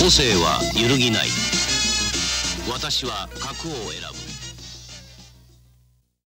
個性は揺るぎない。私は核を選ぶ。